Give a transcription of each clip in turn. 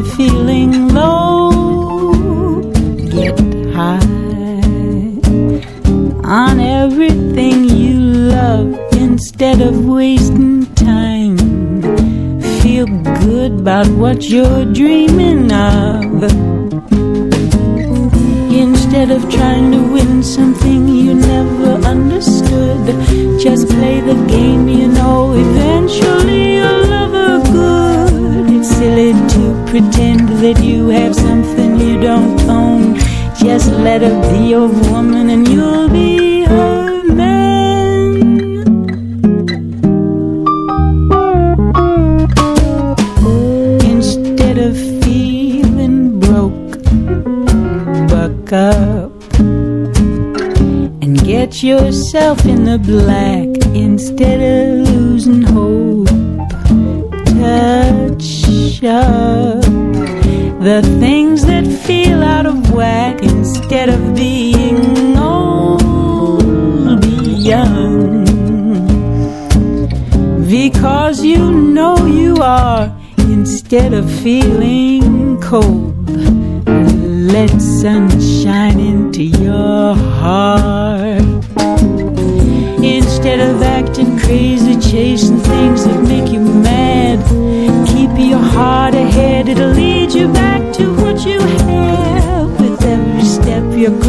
of feeling low, get high on everything you love instead of wasting time. Feel good about what you're dreaming of. Instead of trying to win something you never understood, just play the game you know eventually pretend that you have something you don't own. Just let her be your woman and you'll be her man. Instead of feeling broke, buck up and get yourself in the black instead of the things that feel out of whack instead of being old, be young. Because you know you are instead of feeling cold. Let sunshine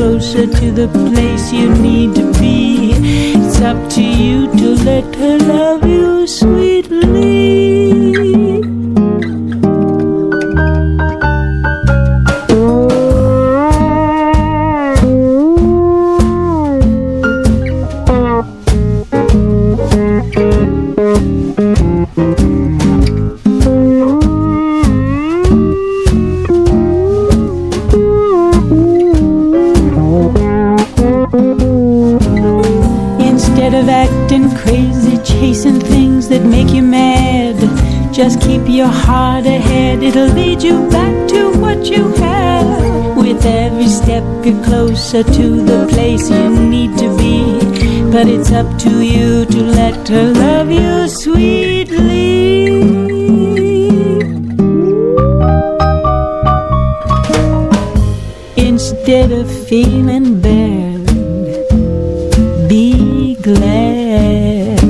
closer to the place you need to be. It's up to you to let her love you sweetly. Closer to the place you need to be. But it's up to you to let her love you sweetly. Instead of feeling bad, be glad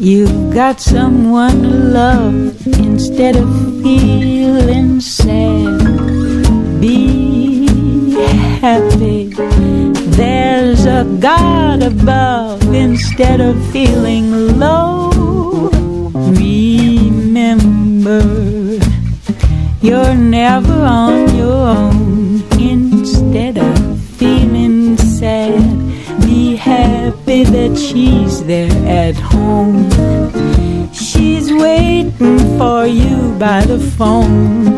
you've got someone to love instead of above instead of feeling low. Remember, you're never on your own instead of feeling sad. Be happy that she's there at home. She's waiting for you by the phone.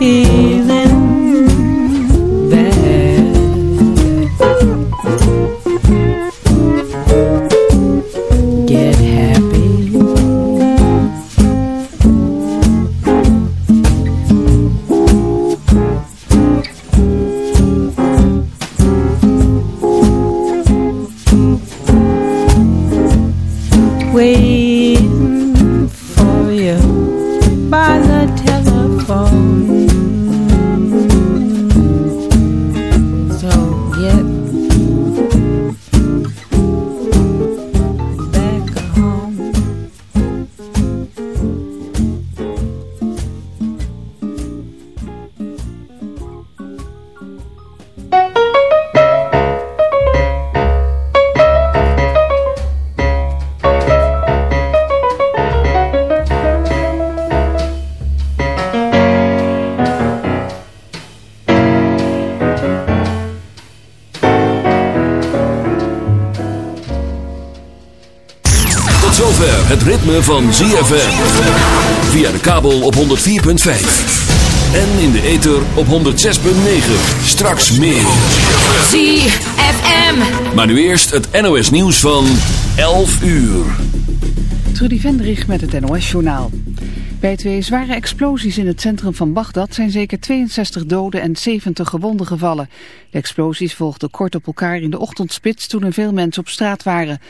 Instead van ZFM. Via de kabel op 104.5. En in de ether op 106.9. Straks meer. ZFM. Maar nu eerst het NOS nieuws van 11 uur. Trudy Vendrich met het NOS journaal. Bij twee zware explosies in het centrum van Bagdad zijn zeker 62 doden en 70 gewonden gevallen. De explosies volgden kort op elkaar in de ochtendspits toen er veel mensen op straat waren.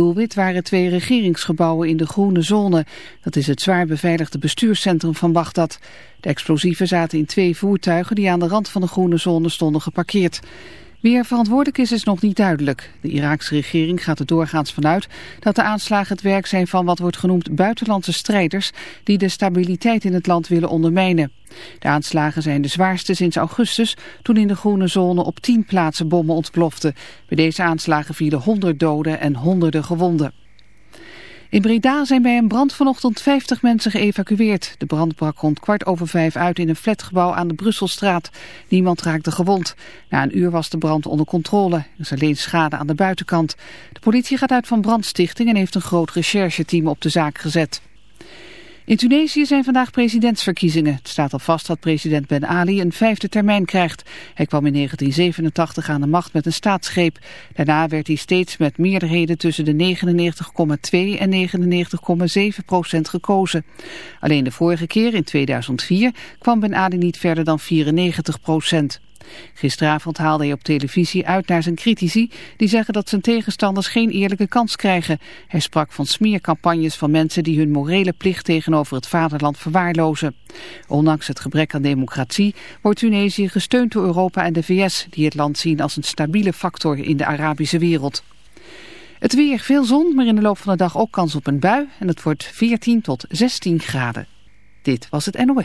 Doelwit waren twee regeringsgebouwen in de groene zone. Dat is het zwaar beveiligde bestuurscentrum van Bagdad. De explosieven zaten in twee voertuigen die aan de rand van de groene zone stonden geparkeerd. Wie er verantwoordelijk is, is nog niet duidelijk. De Iraakse regering gaat er doorgaans vanuit dat de aanslagen het werk zijn van wat wordt genoemd buitenlandse strijders die de stabiliteit in het land willen ondermijnen. De aanslagen zijn de zwaarste sinds augustus toen in de groene zone op tien plaatsen bommen ontploften. Bij deze aanslagen vielen honderd doden en honderden gewonden. In Breda zijn bij een brand vanochtend 50 mensen geëvacueerd. De brand brak rond kwart over vijf uit in een flatgebouw aan de Brusselstraat. Niemand raakte gewond. Na een uur was de brand onder controle. Er is alleen schade aan de buitenkant. De politie gaat uit van brandstichting en heeft een groot rechercheteam op de zaak gezet. In Tunesië zijn vandaag presidentsverkiezingen. Het staat al vast dat president Ben Ali een vijfde termijn krijgt. Hij kwam in 1987 aan de macht met een staatsgreep. Daarna werd hij steeds met meerderheden tussen de 99,2 en 99,7 procent gekozen. Alleen de vorige keer, in 2004, kwam Ben Ali niet verder dan 94 procent. Gisteravond haalde hij op televisie uit naar zijn critici die zeggen dat zijn tegenstanders geen eerlijke kans krijgen. Hij sprak van smeercampagnes van mensen die hun morele plicht tegenover het vaderland verwaarlozen. Ondanks het gebrek aan democratie wordt Tunesië gesteund door Europa en de VS die het land zien als een stabiele factor in de Arabische wereld. Het weer, veel zon, maar in de loop van de dag ook kans op een bui en het wordt 14 tot 16 graden. Dit was het NOE.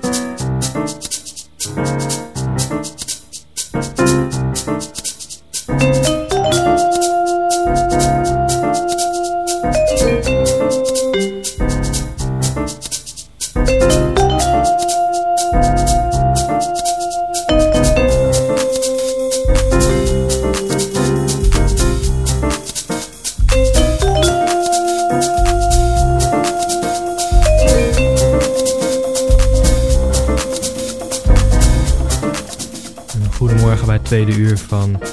Van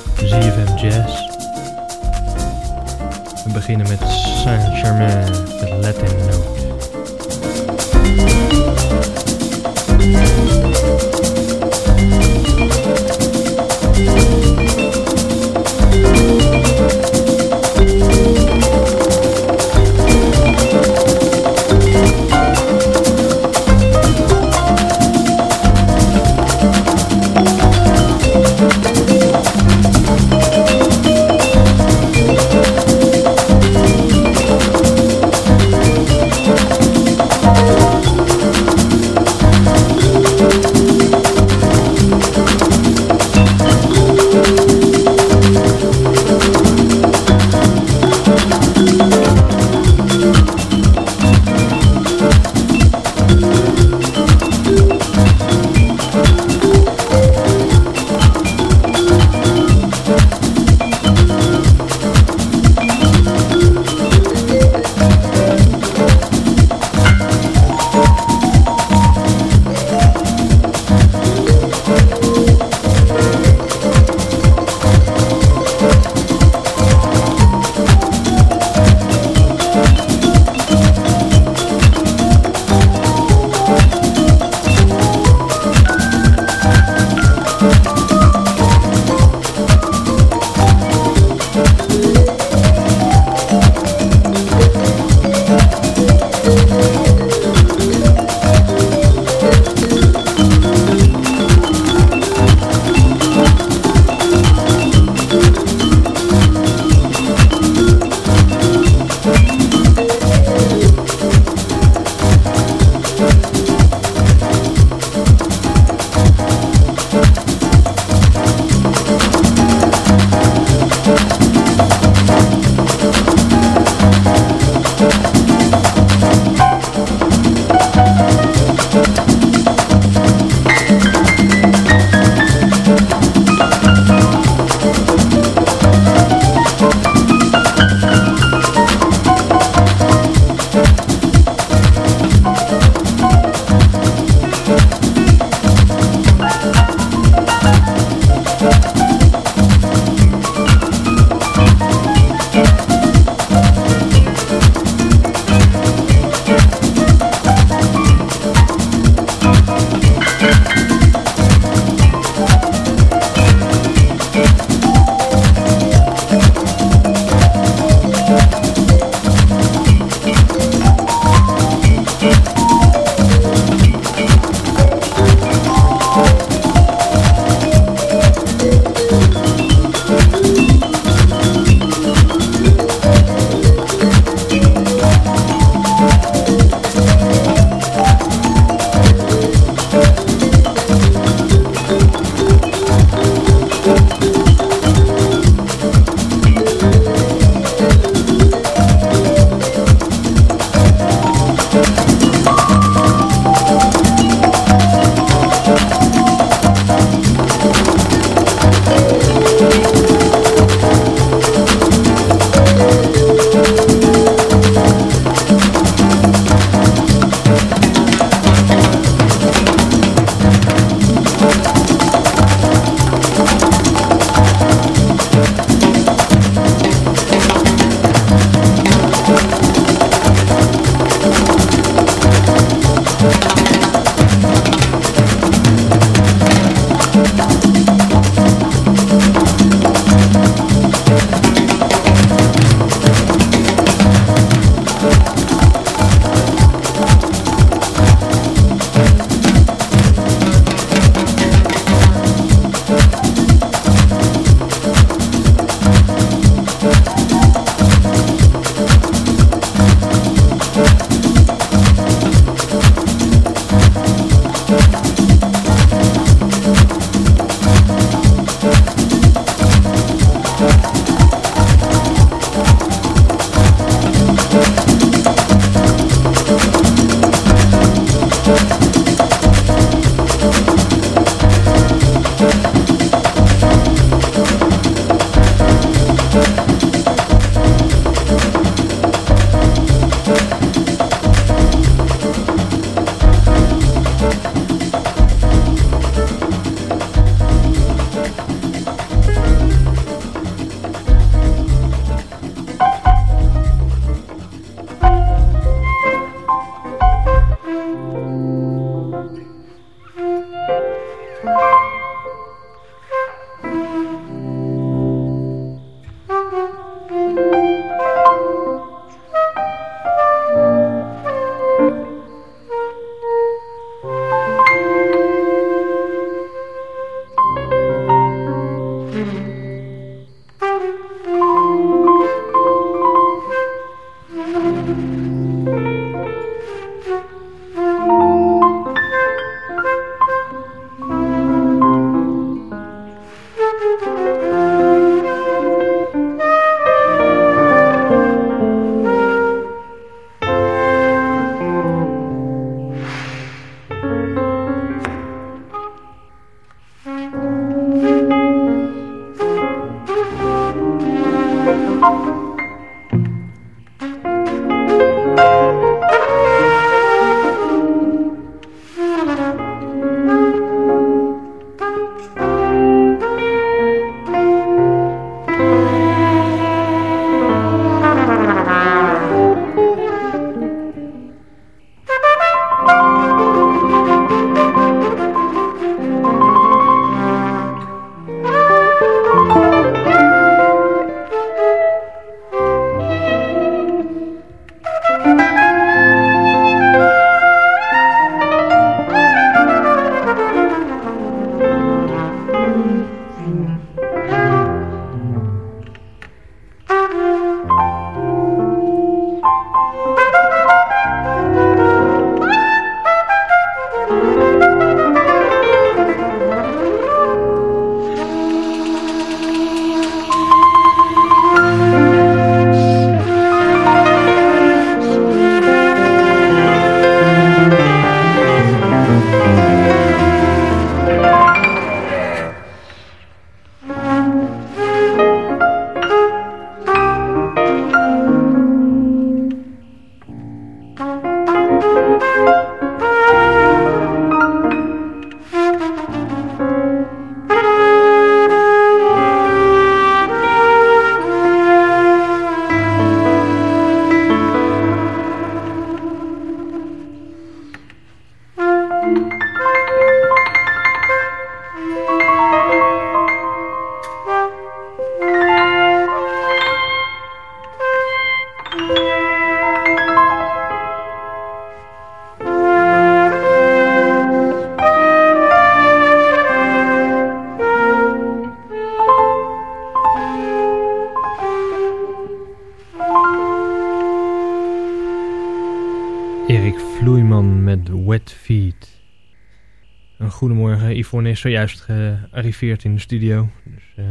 is zojuist gearriveerd in de studio. Dus uh,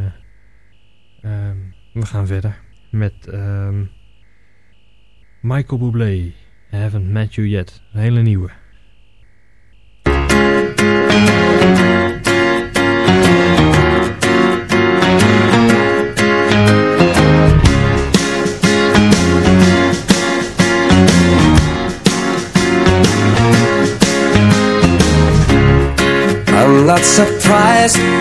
um, we gaan verder met um, Michael Bublé. I haven't met you yet. Een hele nieuwe.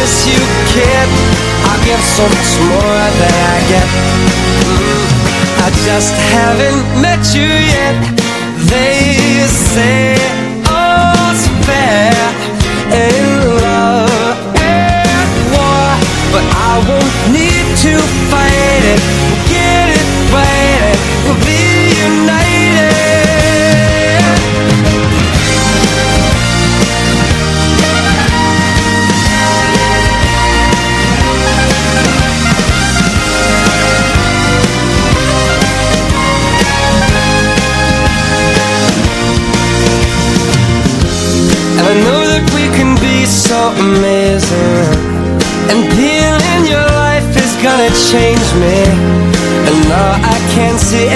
promise you, kid I I'll give so much more than I get. Mm, I just haven't met you yet. They say all's fair in love and war, but I won't need to fight it. We'll get it right, we'll be united.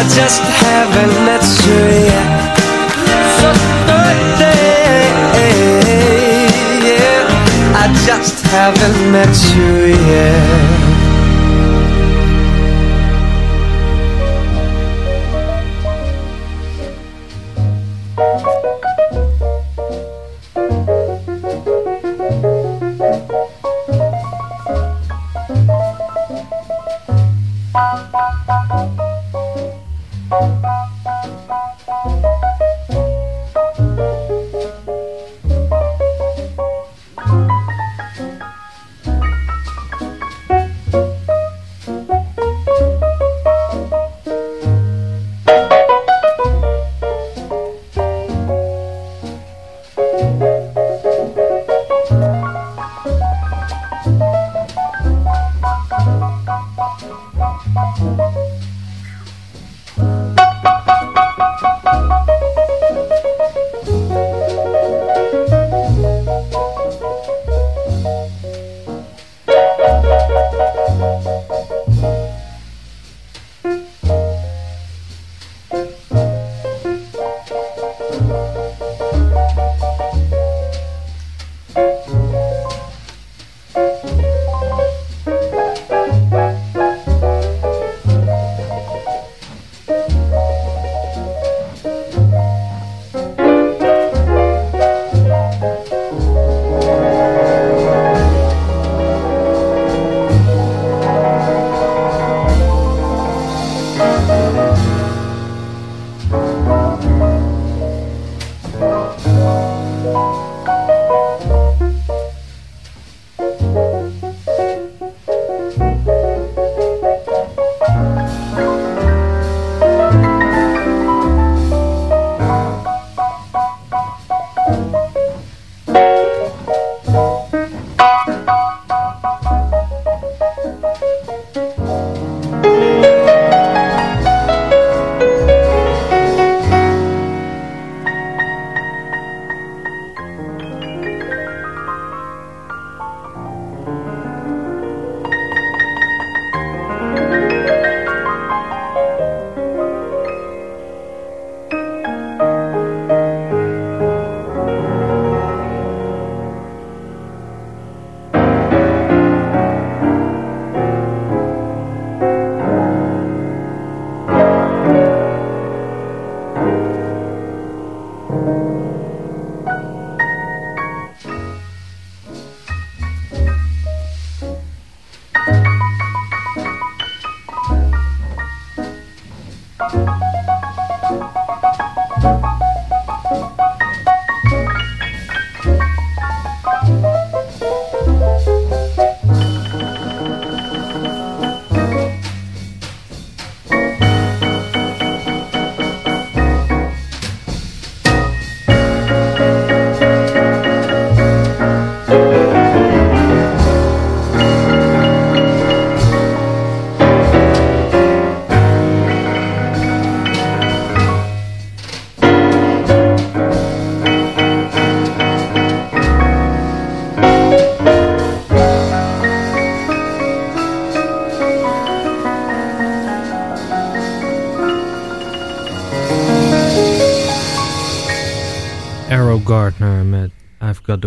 I just haven't met you yet. So birthday, yeah. I just haven't met you yet. Música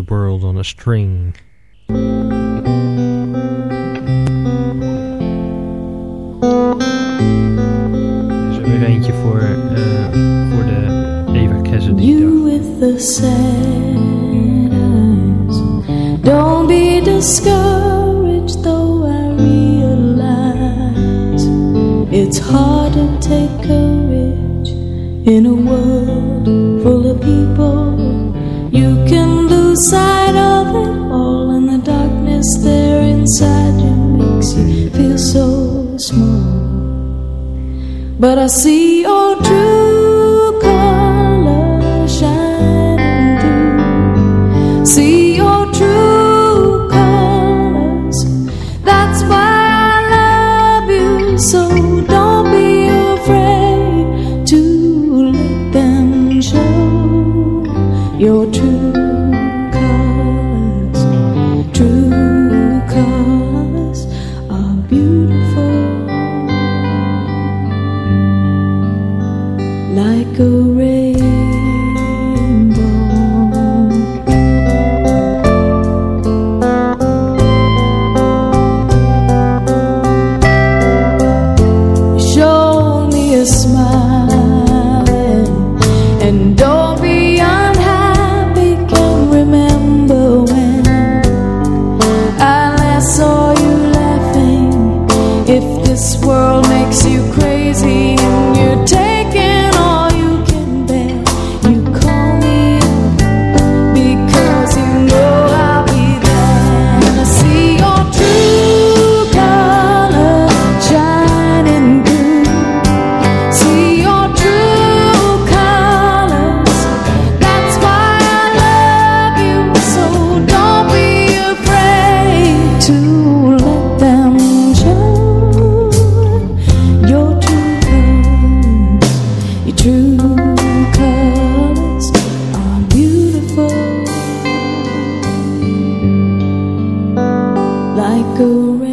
world on a string. You with the sad eyes. Don't be discouraged though I realize It's hard to take courage in a world inside of it all, and the darkness there inside you makes you feel so small. But I see your truth. like a rain.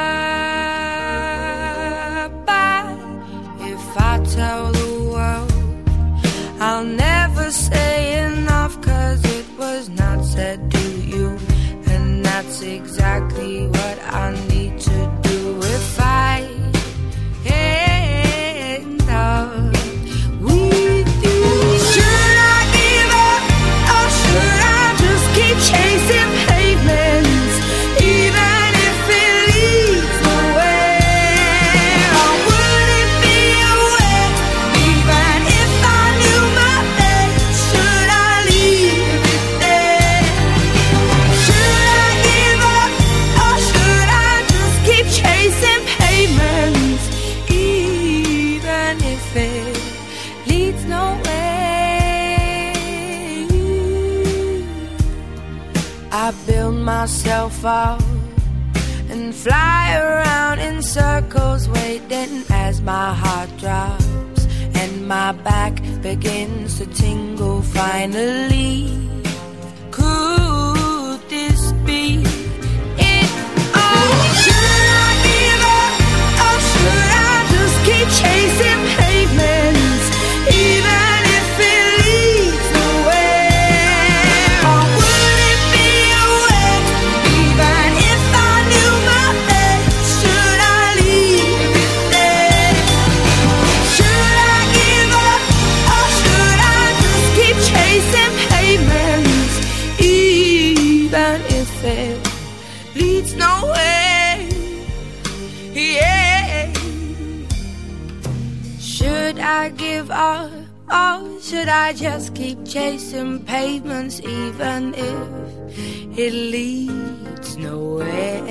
finally. even if it leads nowhere.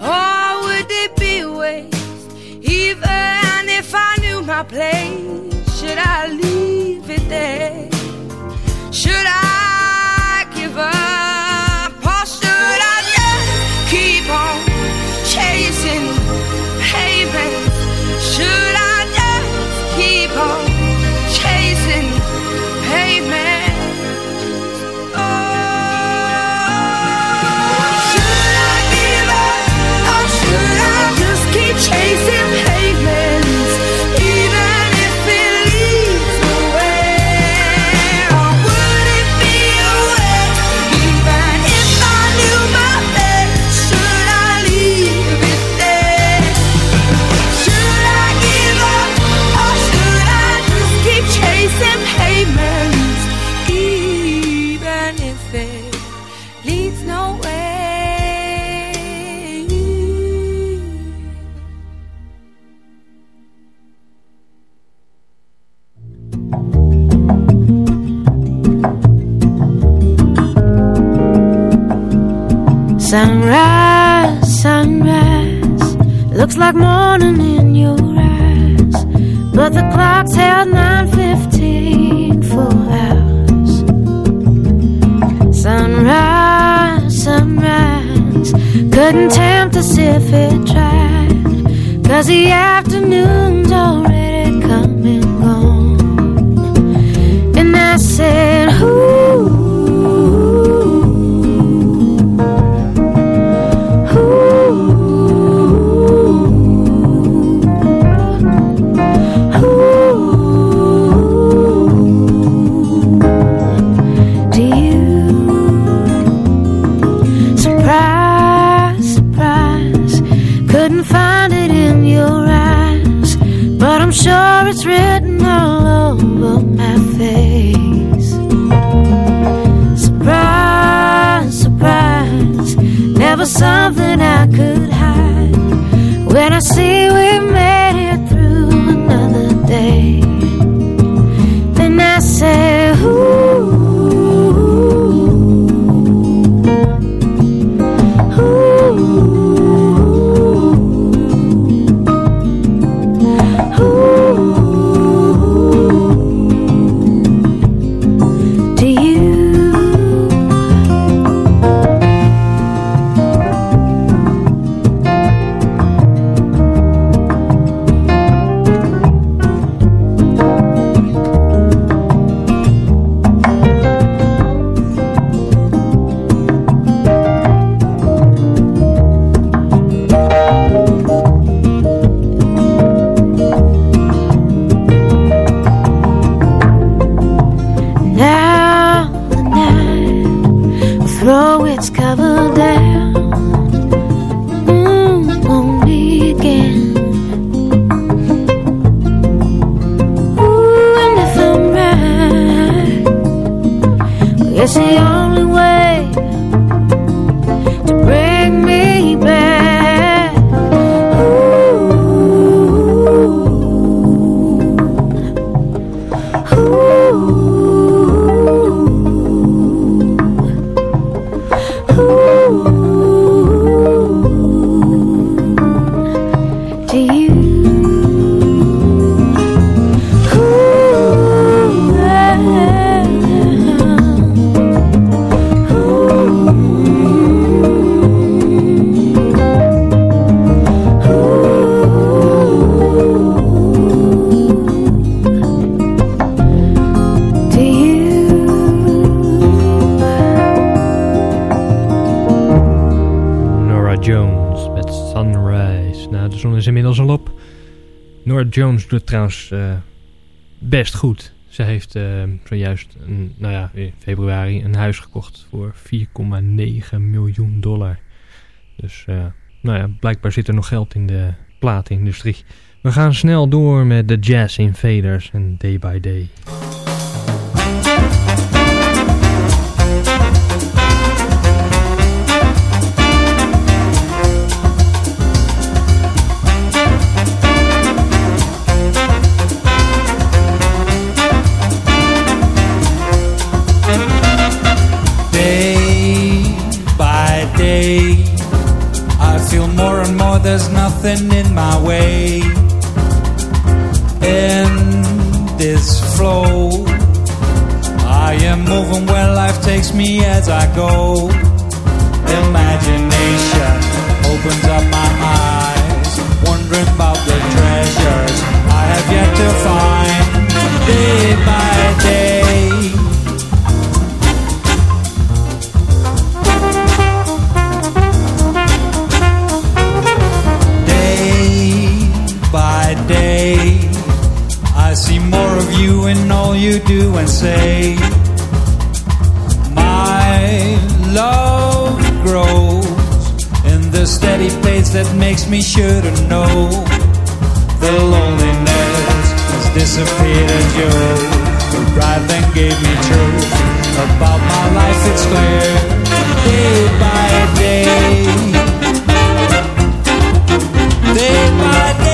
Or would it be waste, even if I knew my place? Should I leave it there? Inmiddels al op. Nora Jones doet trouwens eh, best goed. Ze heeft uh, zojuist, een, nou ja, in februari een huis gekocht voor 4,9 miljoen dollar. Dus uh, nou ja, blijkbaar zit er nog geld in de platenindustrie. We gaan snel door met de Jazz Invaders en Day by Day. Takes me as I go. Imagination opens up my eyes, wondering about the treasures I have yet to find day by day. Day by day, I see more of you in all you do and say. Love grows in the steady pace that makes me sure to know the loneliness has disappeared as you right then gave me truth about my life. It's clear day by day, day by day.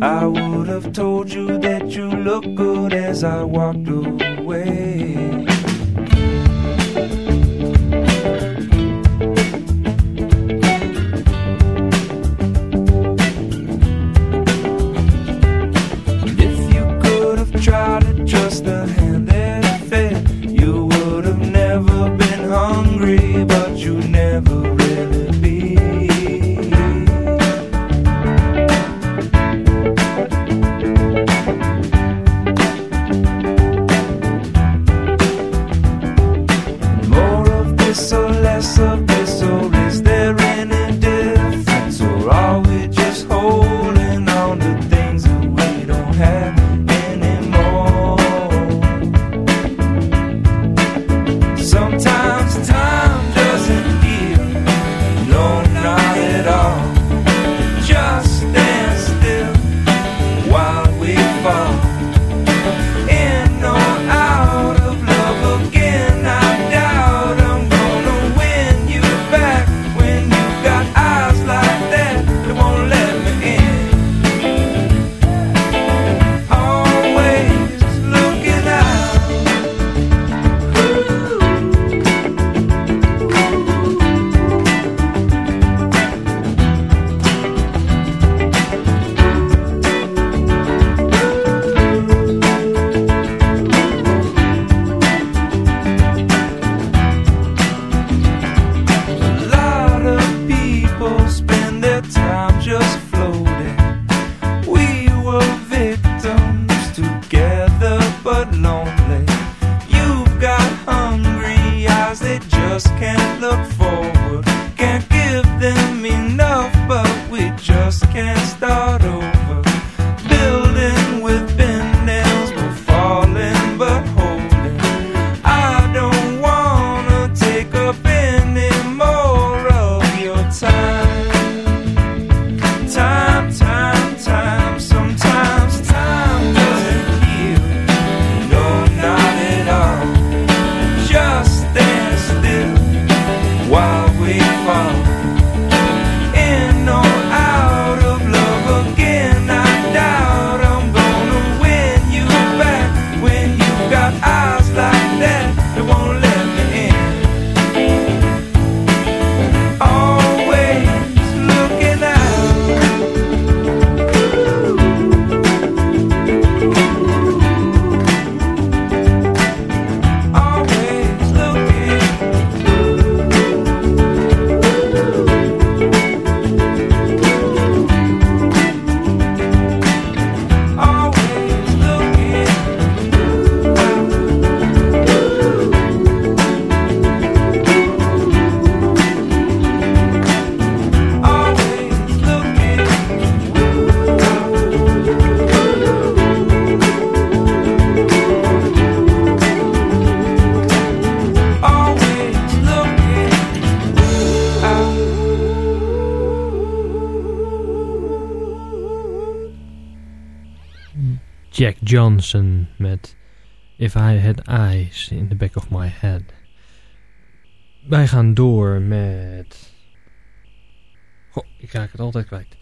I would have told you that you look good as I walked away. Johnson met If I Had Eyes in the Back of My Head. Wij gaan door met... Goh, ik raak het altijd kwijt.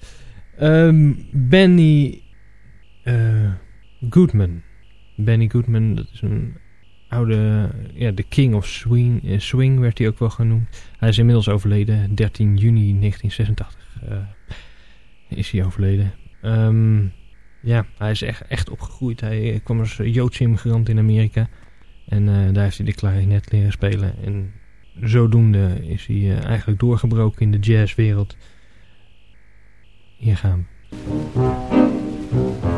Ehm, Benny eh, Goodman. Benny Goodman, dat is een oude... Ja, de King of Swing, eh, Swing werd hij ook wel genoemd. Hij is inmiddels overleden. 13 juni 1986 eh, is hij overleden. Ehm, ja, hij is echt, echt opgegroeid. Hij kwam als Joodse immigrant in Amerika. En eh, daar heeft hij de klarinet leren spelen. En zodoende is hij eh, eigenlijk doorgebroken in de jazzwereld. Hier gaan we.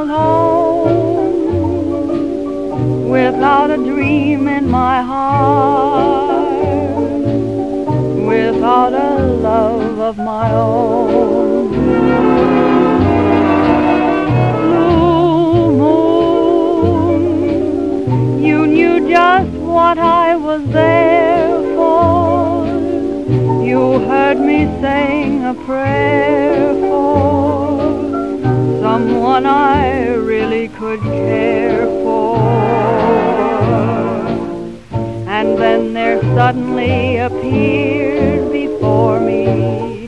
Alone without a dream in my heart, without a love of my own. Blue moon, you knew just what I was there for. You heard me saying a prayer someone I really could care for. And then there suddenly appeared before me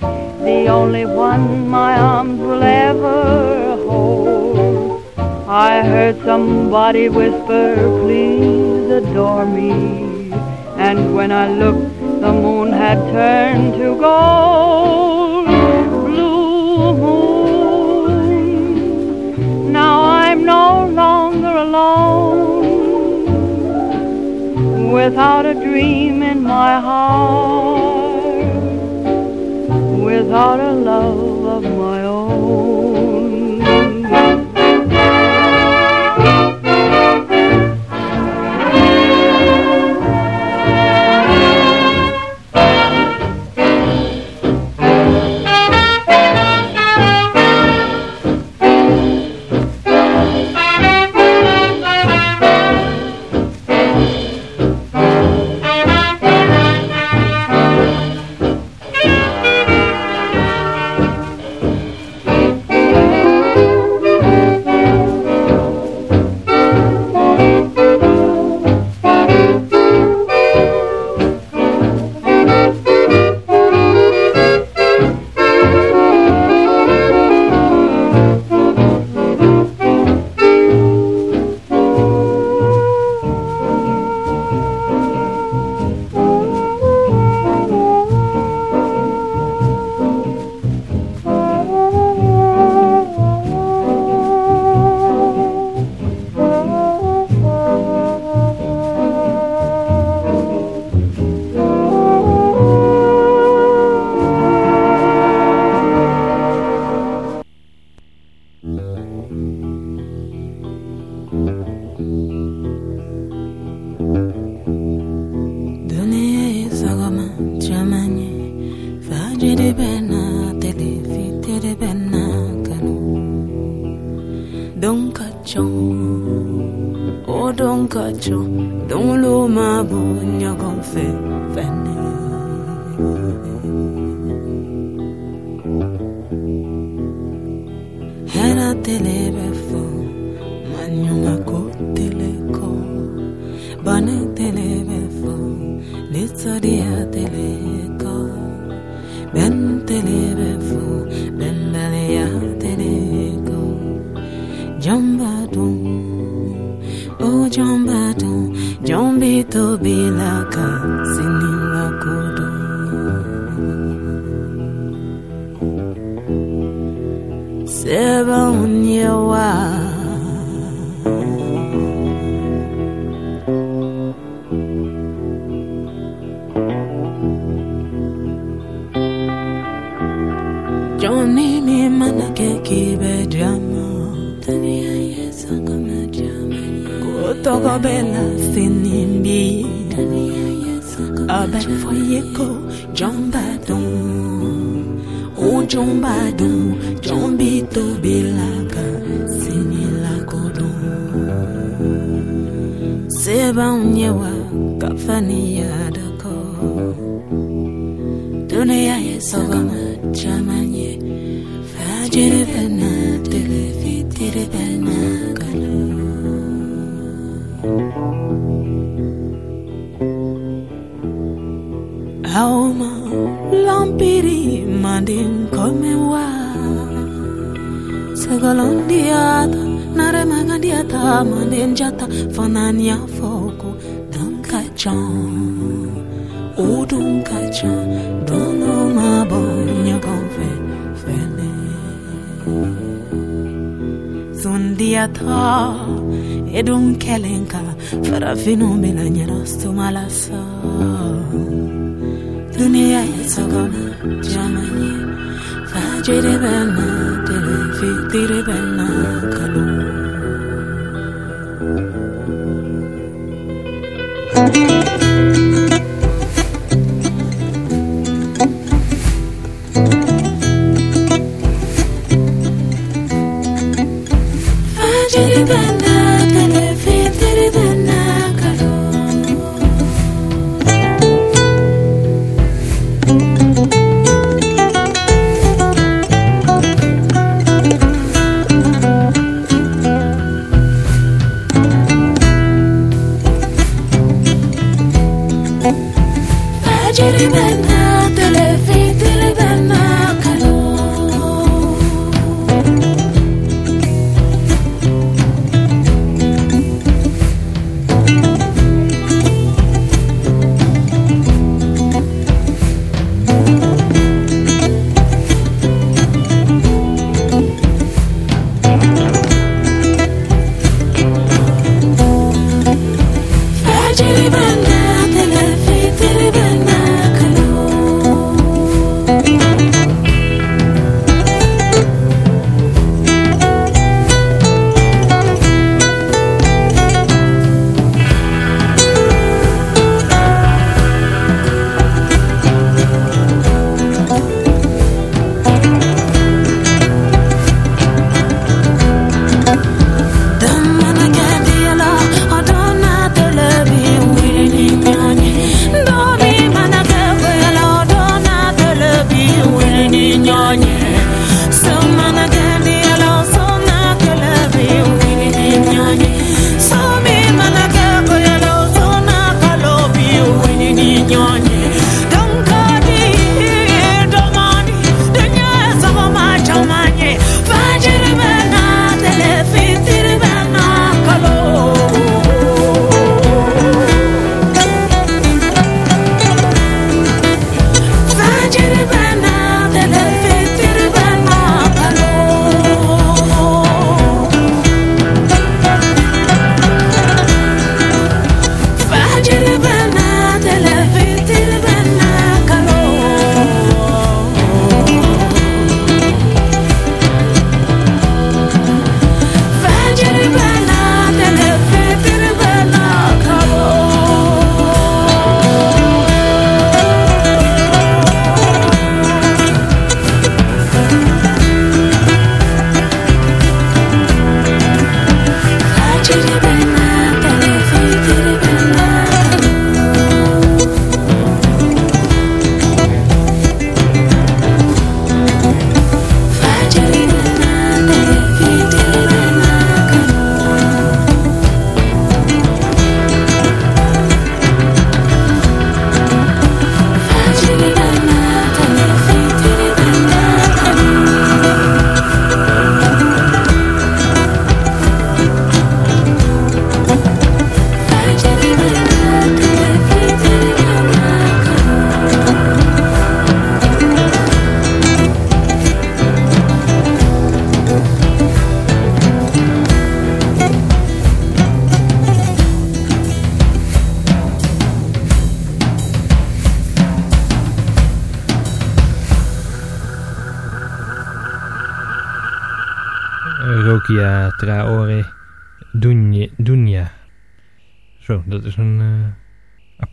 the only one my arms will ever hold. I heard somebody whisper, please adore me. And when I looked, the moon had turned to gold. No longer alone. Without a dream in my heart. Without a love Johnny me manake kibe drama Tania yesa kama drama Kutoka bela sinimbi Tania yesa kama Abe foyeko Jombadon O jombadon Jombito bilaka Sinila kodon Seba unyewa Kafani Dunia yesogama chamanye Fajiri bena telefitiri bena kalu Auma lampiri mandin komewa Segalon diata nare maga diata mandin jata fanania foku dan kacang Udung kaca Sundiata edun kelenka farafino melanyara sumalasa Dunia yesogona jamani fajiri bena telefitiri bena kalu Bena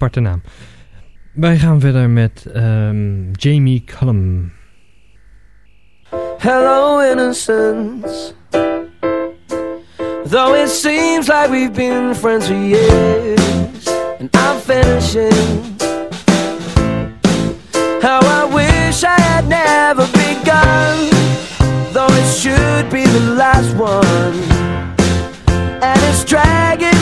aparte naam. Wij gaan verder met um, Jamie Cullum. Hello innocence Though it seems like we've been friends for years And I'm finishing How I wish I had never begun Though it should be the last one And it's dragging